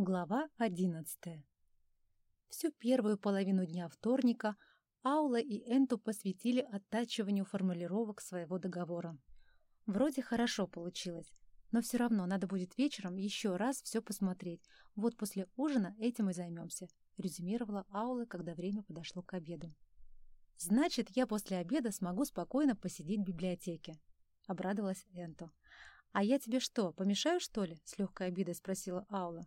Глава одиннадцатая. Всю первую половину дня вторника Аула и Энту посвятили оттачиванию формулировок своего договора. Вроде хорошо получилось, но все равно надо будет вечером еще раз все посмотреть. Вот после ужина этим и займемся, резюмировала Аула, когда время подошло к обеду. «Значит, я после обеда смогу спокойно посидеть в библиотеке», — обрадовалась Энту. «А я тебе что, помешаю, что ли?» — с легкой обидой спросила Аула.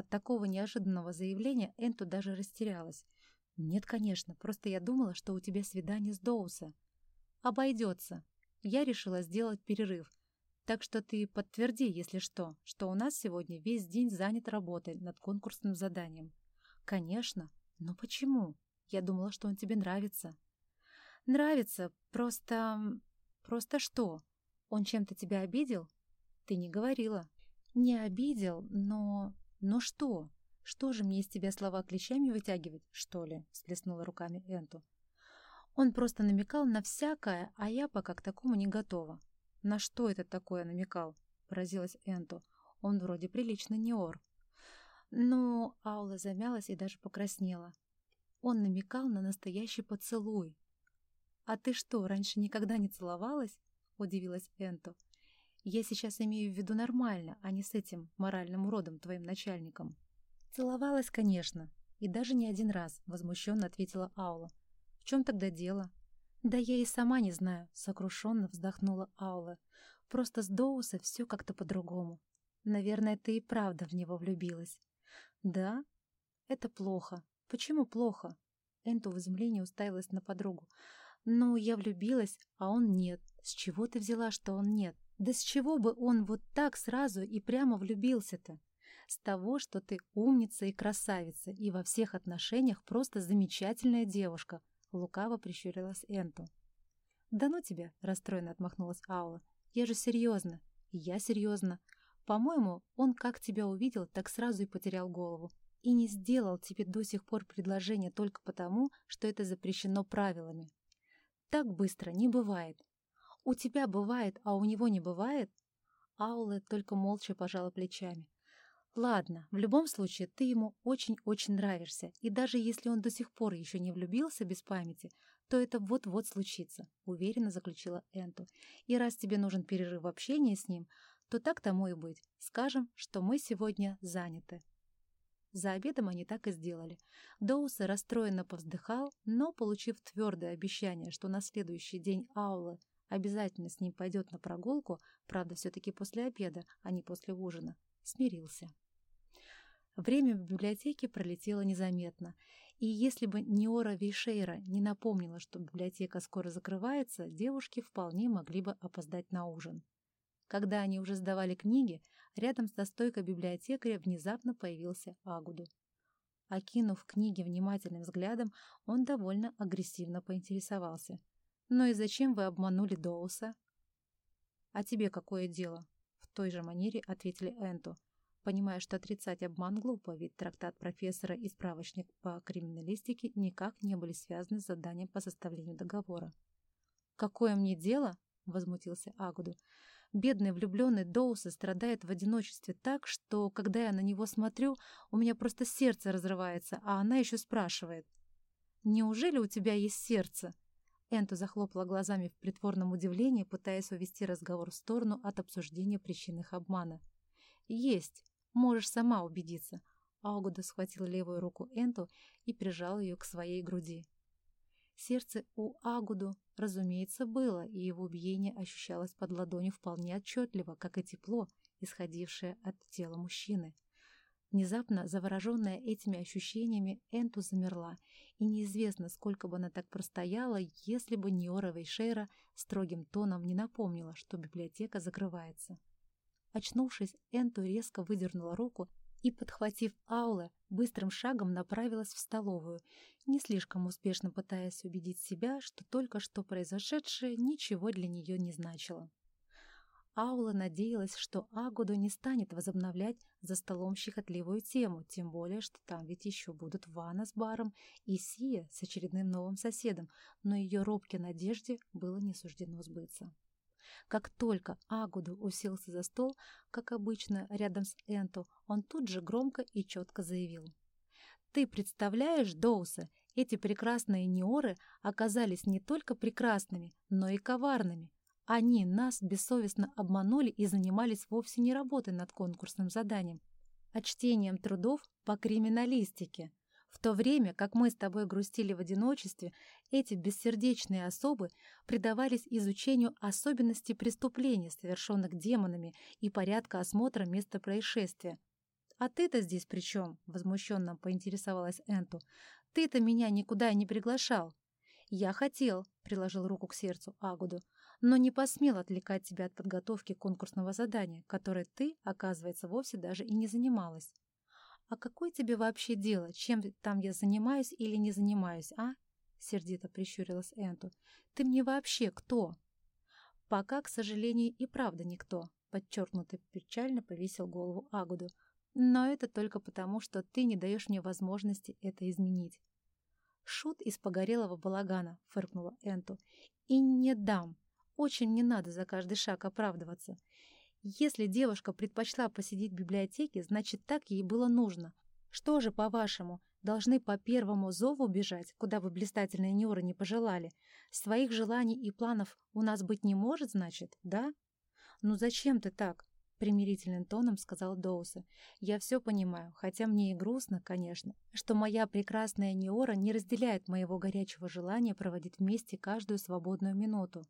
От такого неожиданного заявления Энту даже растерялась. «Нет, конечно, просто я думала, что у тебя свидание с Доуса». «Обойдется. Я решила сделать перерыв. Так что ты подтверди, если что, что у нас сегодня весь день занят работой над конкурсным заданием». «Конечно. Но почему? Я думала, что он тебе нравится». «Нравится. Просто... просто что? Он чем-то тебя обидел?» «Ты не говорила». «Не обидел, но «Но что? Что же мне из тебя слова клещами вытягивать, что ли?» — всплеснула руками Энту. Он просто намекал на всякое, а я пока к такому не готова. «На что это такое намекал?» — поразилась Энту. «Он вроде прилично не ор». Но Аула замялась и даже покраснела. Он намекал на настоящий поцелуй. «А ты что, раньше никогда не целовалась?» — удивилась Энту. Я сейчас имею в виду нормально, а не с этим моральным уродом, твоим начальником. Целовалась, конечно, и даже не один раз, возмущенно ответила Аула. В чем тогда дело? Да я и сама не знаю, сокрушенно вздохнула Аула. Просто с Доуса все как-то по-другому. Наверное, ты и правда в него влюбилась. Да? Это плохо. Почему плохо? Энту в изумлении уставилась на подругу. «Ну, я влюбилась, а он нет. С чего ты взяла, что он нет?» Да с чего бы он вот так сразу и прямо влюбился-то? С того, что ты умница и красавица, и во всех отношениях просто замечательная девушка, лукаво прищурилась Энту. Да ну тебя, расстроенно отмахнулась Аула. Я же серьезно. я серьезно. По-моему, он как тебя увидел, так сразу и потерял голову. И не сделал тебе до сих пор предложение только потому, что это запрещено правилами. Так быстро не бывает. «У тебя бывает, а у него не бывает?» Аула только молча пожала плечами. «Ладно, в любом случае ты ему очень-очень нравишься, и даже если он до сих пор еще не влюбился без памяти, то это вот-вот случится», — уверенно заключила Энту. «И раз тебе нужен перерыв в общении с ним, то так тому и быть. Скажем, что мы сегодня заняты». За обедом они так и сделали. Доуса расстроенно повздыхал, но, получив твердое обещание, что на следующий день Аула обязательно с ним пойдет на прогулку, правда, все-таки после обеда, а не после ужина, смирился. Время в библиотеке пролетело незаметно, и если бы Неора Вейшейра не напомнила, что библиотека скоро закрывается, девушки вполне могли бы опоздать на ужин. Когда они уже сдавали книги, рядом со стойкой библиотекаря внезапно появился Агуду. Окинув книги внимательным взглядом, он довольно агрессивно поинтересовался. «Ну и зачем вы обманули Доуса?» «А тебе какое дело?» В той же манере ответили Энту, понимая, что отрицать обман глупо, ведь трактат профессора и справочник по криминалистике никак не были связаны с заданием по составлению договора. «Какое мне дело?» — возмутился Агуду. «Бедный влюбленный Доуса страдает в одиночестве так, что, когда я на него смотрю, у меня просто сердце разрывается, а она еще спрашивает. «Неужели у тебя есть сердце?» Энту захлопала глазами в притворном удивлении, пытаясь увести разговор в сторону от обсуждения причин их обмана. «Есть. Можешь сама убедиться». Аугуда схватил левую руку Энту и прижал ее к своей груди. Сердце у Агуду, разумеется, было, и его биение ощущалось под ладонью вполне отчетливо, как и тепло, исходившее от тела мужчины. Внезапно, завороженная этими ощущениями, Энту замерла, и неизвестно, сколько бы она так простояла, если бы Ниора Вейшейра строгим тоном не напомнила, что библиотека закрывается. Очнувшись, Энту резко выдернула руку и, подхватив Ауле, быстрым шагом направилась в столовую, не слишком успешно пытаясь убедить себя, что только что произошедшее ничего для нее не значило. Аула надеялась, что Агуду не станет возобновлять за столом щекотливую тему, тем более, что там ведь еще будут Вана с баром и Сия с очередным новым соседом, но ее робкой надежде было не суждено сбыться. Как только Агуду уселся за стол, как обычно, рядом с Энту, он тут же громко и четко заявил. «Ты представляешь, Доуса, эти прекрасные неоры оказались не только прекрасными, но и коварными. Они нас бессовестно обманули и занимались вовсе не работой над конкурсным заданием, а чтением трудов по криминалистике. В то время, как мы с тобой грустили в одиночестве, эти бессердечные особы предавались изучению особенностей преступлений, совершенных демонами, и порядка осмотра места происшествия. «А ты-то здесь при чем?» — возмущенно поинтересовалась Энту. «Ты-то меня никуда не приглашал». «Я хотел», — приложил руку к сердцу Агуду, «но не посмел отвлекать тебя от подготовки конкурсного задания, которое ты, оказывается, вовсе даже и не занималась». «А какое тебе вообще дело, чем там я занимаюсь или не занимаюсь, а?» — сердито прищурилась Энту. «Ты мне вообще кто?» «Пока, к сожалению, и правда никто», — подчеркнуто печально повесил голову Агуду. «Но это только потому, что ты не даешь мне возможности это изменить». «Шут из погорелого балагана», — фыркнула Энту. «И не дам. Очень не надо за каждый шаг оправдываться. Если девушка предпочла посидеть в библиотеке, значит, так ей было нужно. Что же, по-вашему, должны по первому зову бежать, куда бы блистательные Нюры не пожелали? Своих желаний и планов у нас быть не может, значит, да? Ну зачем ты так? примирительным тоном сказал Доуса. «Я все понимаю, хотя мне и грустно, конечно, что моя прекрасная Неора не разделяет моего горячего желания проводить вместе каждую свободную минуту.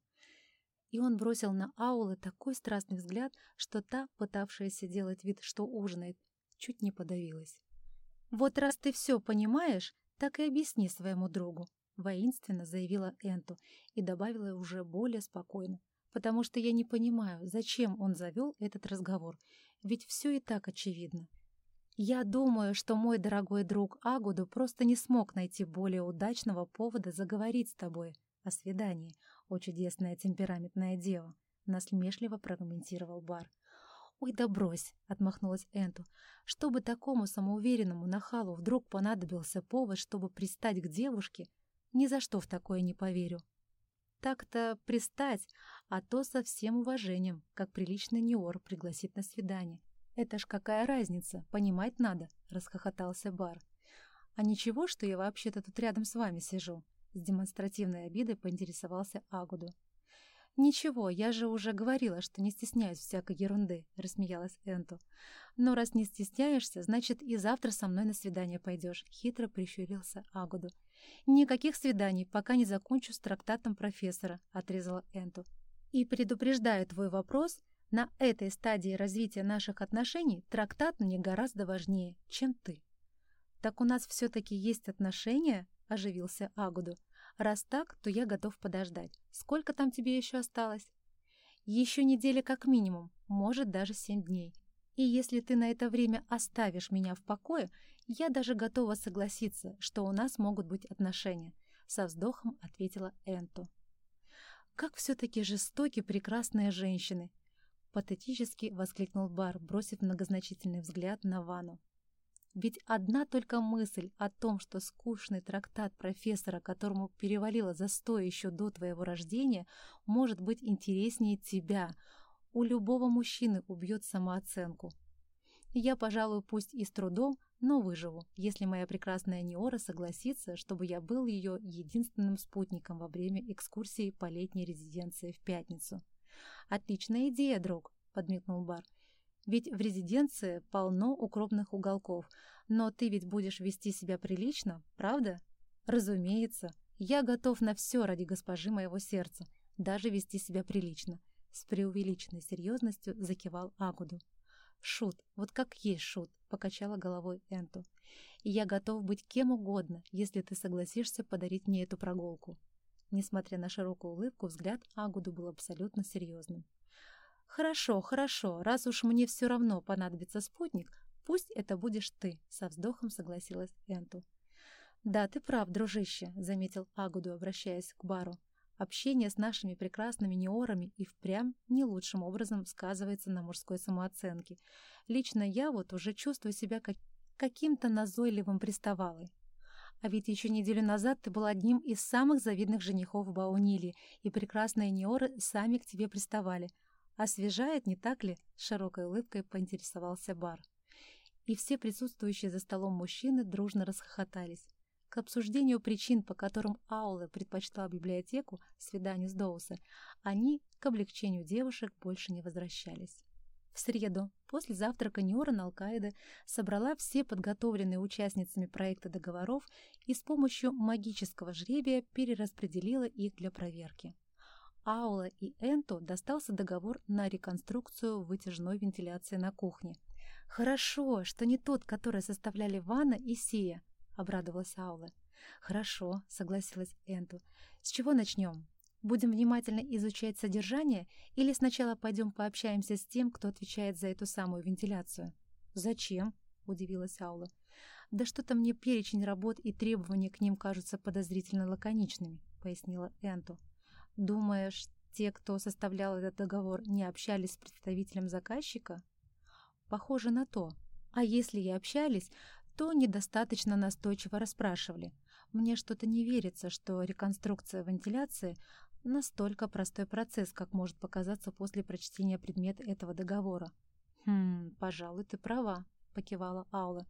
И он бросил на Аула такой страстный взгляд, что та, пытавшаяся делать вид, что ужинает, чуть не подавилась. «Вот раз ты все понимаешь, так и объясни своему другу», — воинственно заявила Энту и добавила уже более спокойно, «потому что я не понимаю, зачем он завел этот разговор, ведь все и так очевидно. Я думаю, что мой дорогой друг Агуду просто не смог найти более удачного повода заговорить с тобой о свидании, «О, чудесная темпераментная дева!» — насмешливо прокомментировал Бар. «Ой, да брось!» — отмахнулась Энту. «Чтобы такому самоуверенному нахалу вдруг понадобился повод, чтобы пристать к девушке, ни за что в такое не поверю». «Так-то пристать, а то со всем уважением, как приличный Неор пригласит на свидание. Это ж какая разница, понимать надо!» — расхохотался Бар. «А ничего, что я вообще-то тут рядом с вами сижу?» С демонстративной обидой поинтересовался Агуду. «Ничего, я же уже говорила, что не стесняюсь всякой ерунды», — рассмеялась Энту. «Но раз не стесняешься, значит, и завтра со мной на свидание пойдешь», — хитро прищурился Агуду. «Никаких свиданий, пока не закончу с трактатом профессора», — отрезала Энту. «И предупреждаю твой вопрос, на этой стадии развития наших отношений трактат мне гораздо важнее, чем ты». «Так у нас все-таки есть отношения?» — оживился Агуду. «Раз так, то я готов подождать. Сколько там тебе еще осталось?» «Еще неделя как минимум, может, даже семь дней. И если ты на это время оставишь меня в покое, я даже готова согласиться, что у нас могут быть отношения», — со вздохом ответила Энту. «Как все-таки жестоки прекрасные женщины!» — патетически воскликнул Бар, бросив многозначительный взгляд на Вану. Ведь одна только мысль о том, что скучный трактат профессора, которому перевалило за сто еще до твоего рождения, может быть интереснее тебя, у любого мужчины убьет самооценку. Я, пожалуй, пусть и с трудом, но выживу, если моя прекрасная Неора согласится, чтобы я был ее единственным спутником во время экскурсии по летней резиденции в пятницу. «Отличная идея, друг», — подмигнул Бар. Ведь в резиденции полно укромных уголков, но ты ведь будешь вести себя прилично, правда? Разумеется, я готов на все ради госпожи моего сердца, даже вести себя прилично. С преувеличенной серьезностью закивал Агуду. «Шут, вот как есть шут», — покачала головой Энту. «И я готов быть кем угодно, если ты согласишься подарить мне эту прогулку». Несмотря на широкую улыбку, взгляд Агуду был абсолютно серьезным. «Хорошо, хорошо, раз уж мне все равно понадобится спутник, пусть это будешь ты», — со вздохом согласилась Энту. «Да, ты прав, дружище», — заметил Агуду, обращаясь к бару. «Общение с нашими прекрасными неорами и впрямь не лучшим образом сказывается на мужской самооценке. Лично я вот уже чувствую себя как каким-то назойливым приставалой. А ведь еще неделю назад ты был одним из самых завидных женихов в Баунилии, и прекрасные Неоры сами к тебе приставали. Освежает, не так ли?» — широкой улыбкой поинтересовался Бар. И все присутствующие за столом мужчины дружно расхохотались. К обсуждению причин, по которым Аула предпочла библиотеку свиданию с Доуса, они к облегчению девушек больше не возвращались. В среду, после завтрака Ньоран Алкаида собрала все подготовленные участницами проекта договоров и с помощью магического жребия перераспределила их для проверки. Аула и Энту достался договор на реконструкцию вытяжной вентиляции на кухне. «Хорошо, что не тот, который составляли Ванна и Сия», — обрадовалась Аула. «Хорошо», — согласилась Энту. «С чего начнем? Будем внимательно изучать содержание или сначала пойдем пообщаемся с тем, кто отвечает за эту самую вентиляцию? Зачем? удивилась Аула. Да что-то мне перечень работ и требования к ним кажутся подозрительно лаконичными, пояснила Энту. Думаешь, те, кто составлял этот договор, не общались с представителем заказчика? Похоже на то. А если и общались, то недостаточно настойчиво расспрашивали. Мне что-то не верится, что реконструкция вентиляции Настолько простой процесс, как может показаться после прочтения предмета этого договора. «Хм, пожалуй, ты права», — покивала Аула.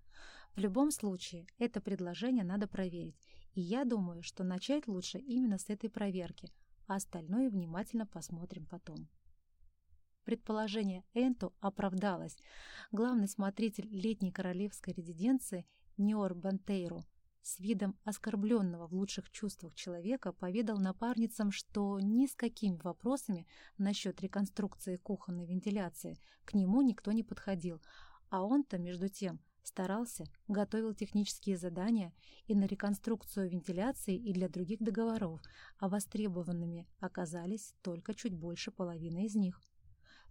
«В любом случае, это предложение надо проверить, и я думаю, что начать лучше именно с этой проверки, а остальное внимательно посмотрим потом». Предположение Энту оправдалось. Главный смотритель летней королевской резиденции Ниор Бантейру с видом оскорбленного в лучших чувствах человека поведал напарницам, что ни с какими вопросами насчет реконструкции кухонной вентиляции к нему никто не подходил, а он-то, между тем, старался, готовил технические задания и на реконструкцию вентиляции и для других договоров, а востребованными оказались только чуть больше половины из них.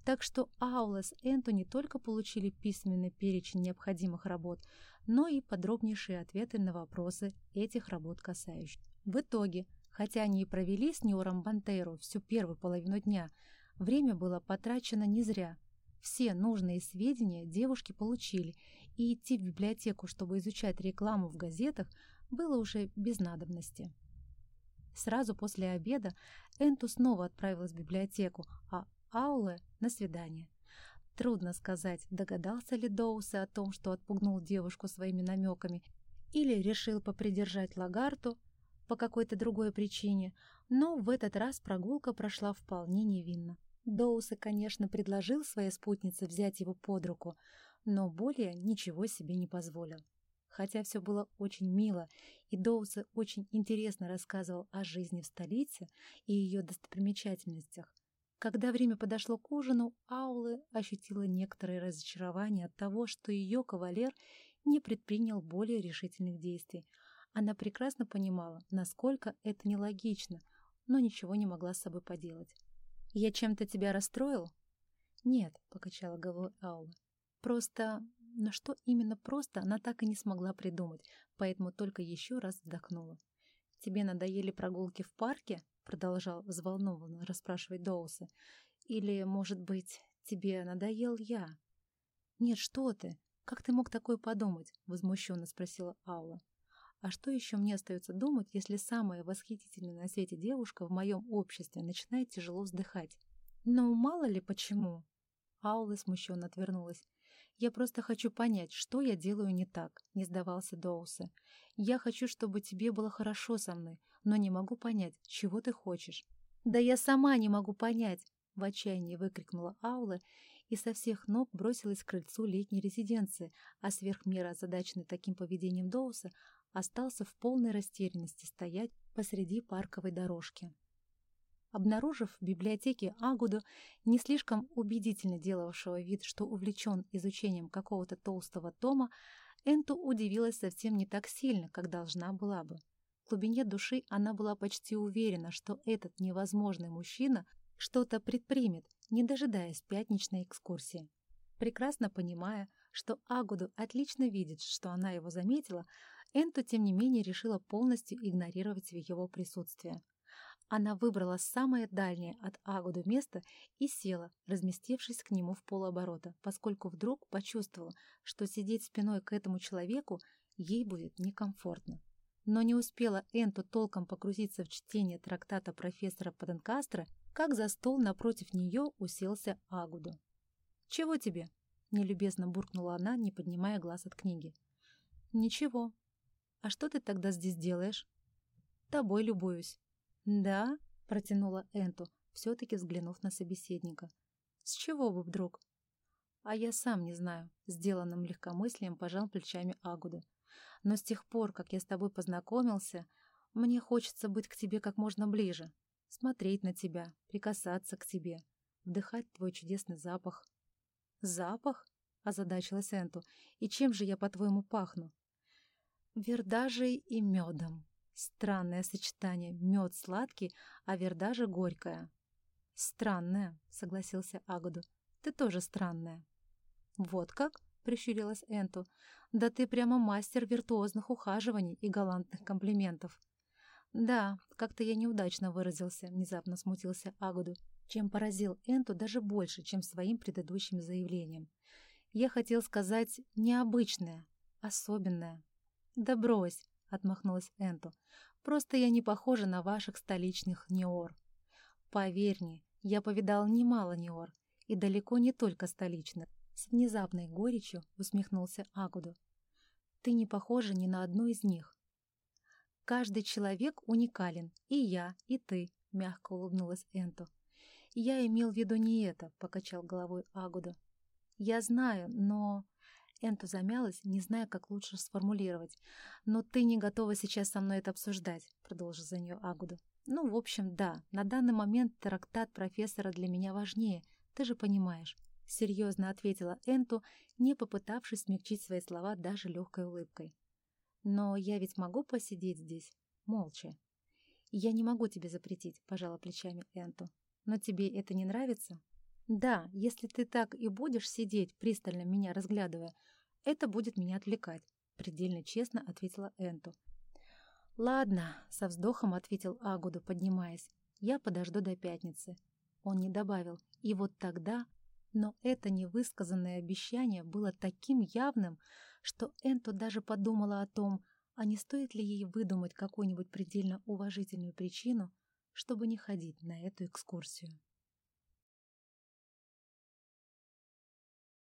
Так что Аула с Энту не только получили письменный перечень необходимых работ, но и подробнейшие ответы на вопросы этих работ касающих. В итоге, хотя они и провели с Ньором Бантейро всю первую половину дня, время было потрачено не зря. Все нужные сведения девушки получили, и идти в библиотеку, чтобы изучать рекламу в газетах, было уже без надобности. Сразу после обеда Энту снова отправилась в библиотеку, а Ауле — на свидание. Трудно сказать, догадался ли Доусы о том, что отпугнул девушку своими намеками, или решил попридержать Лагарту по какой-то другой причине, но в этот раз прогулка прошла вполне невинно. Доусы, конечно, предложил своей спутнице взять его под руку, но более ничего себе не позволил. Хотя все было очень мило, и Доусы очень интересно рассказывал о жизни в столице и ее достопримечательностях, когда время подошло к ужину, Аулы ощутила некоторое разочарование от того, что ее кавалер не предпринял более решительных действий. Она прекрасно понимала, насколько это нелогично, но ничего не могла с собой поделать. «Я чем-то тебя расстроил?» «Нет», — покачала головой Аула. «Просто...» Но что именно просто, она так и не смогла придумать, поэтому только еще раз вздохнула. «Тебе надоели прогулки в парке?» продолжал взволнованно расспрашивать Доуса. «Или, может быть, тебе надоел я?» «Нет, что ты! Как ты мог такое подумать?» — возмущенно спросила Аула. «А что еще мне остается думать, если самая восхитительная на свете девушка в моем обществе начинает тяжело вздыхать? Ну, мало ли почему!» Аула смущенно отвернулась. «Я просто хочу понять, что я делаю не так», — не сдавался Доуса. «Я хочу, чтобы тебе было хорошо со мной, но не могу понять, чего ты хочешь». «Да я сама не могу понять!» — в отчаянии выкрикнула Аула и со всех ног бросилась к крыльцу летней резиденции, а сверх меры озадаченный таким поведением Доуса остался в полной растерянности стоять посреди парковой дорожки. Обнаружив в библиотеке Агуду, не слишком убедительно делавшего вид, что увлечен изучением какого-то толстого тома, Энту удивилась совсем не так сильно, как должна была бы. В глубине души она была почти уверена, что этот невозможный мужчина что-то предпримет, не дожидаясь пятничной экскурсии. Прекрасно понимая, что Агуду отлично видит, что она его заметила, Энту, тем не менее, решила полностью игнорировать его присутствие. Она выбрала самое дальнее от Агуду место и села, разместившись к нему в полуоборота, поскольку вдруг почувствовала, что сидеть спиной к этому человеку ей будет некомфортно. Но не успела Энту толком погрузиться в чтение трактата профессора Паденкастра, как за стол напротив нее уселся Агуду. «Чего тебе?» — нелюбезно буркнула она, не поднимая глаз от книги. «Ничего. А что ты тогда здесь делаешь?» «Тобой любуюсь». «Да?» — протянула Энту, все-таки взглянув на собеседника. «С чего бы вдруг?» «А я сам не знаю», — сделанным легкомыслием пожал плечами Агуду. «Но с тех пор, как я с тобой познакомился, мне хочется быть к тебе как можно ближе, смотреть на тебя, прикасаться к тебе, вдыхать твой чудесный запах». «Запах?» — озадачилась Энту. «И чем же я, по-твоему, пахну?» «Вердажей и медом», Странное сочетание. Мед сладкий, а вердажа горькая. Странное, согласился Агуду. Ты тоже странная. Вот как? Прищурилась Энту. Да ты прямо мастер виртуозных ухаживаний и галантных комплиментов. Да, как-то я неудачно выразился, внезапно смутился Агуду, чем поразил Энту даже больше, чем своим предыдущим заявлением. Я хотел сказать необычное, особенное. Да брось, — отмахнулась Энту. «Просто я не похожа на ваших столичных неор. Поверь мне, я повидал немало неор, и далеко не только столичных». С внезапной горечью усмехнулся Агуду. «Ты не похожа ни на одну из них». «Каждый человек уникален, и я, и ты», — мягко улыбнулась Энту. «Я имел в виду не это», — покачал головой Агуду. «Я знаю, но...» Энту замялась, не зная, как лучше сформулировать. «Но ты не готова сейчас со мной это обсуждать», — продолжил за нее Агуду. «Ну, в общем, да, на данный момент трактат профессора для меня важнее, ты же понимаешь», — серьезно ответила Энту, не попытавшись смягчить свои слова даже легкой улыбкой. «Но я ведь могу посидеть здесь, молча». «Я не могу тебе запретить», — пожала плечами Энту. «Но тебе это не нравится?» «Да, если ты так и будешь сидеть, пристально меня разглядывая, это будет меня отвлекать», — предельно честно ответила Энту. «Ладно», — со вздохом ответил Агуду, поднимаясь. «Я подожду до пятницы». Он не добавил «и вот тогда...» Но это невысказанное обещание было таким явным, что Энту даже подумала о том, а не стоит ли ей выдумать какую-нибудь предельно уважительную причину, чтобы не ходить на эту экскурсию.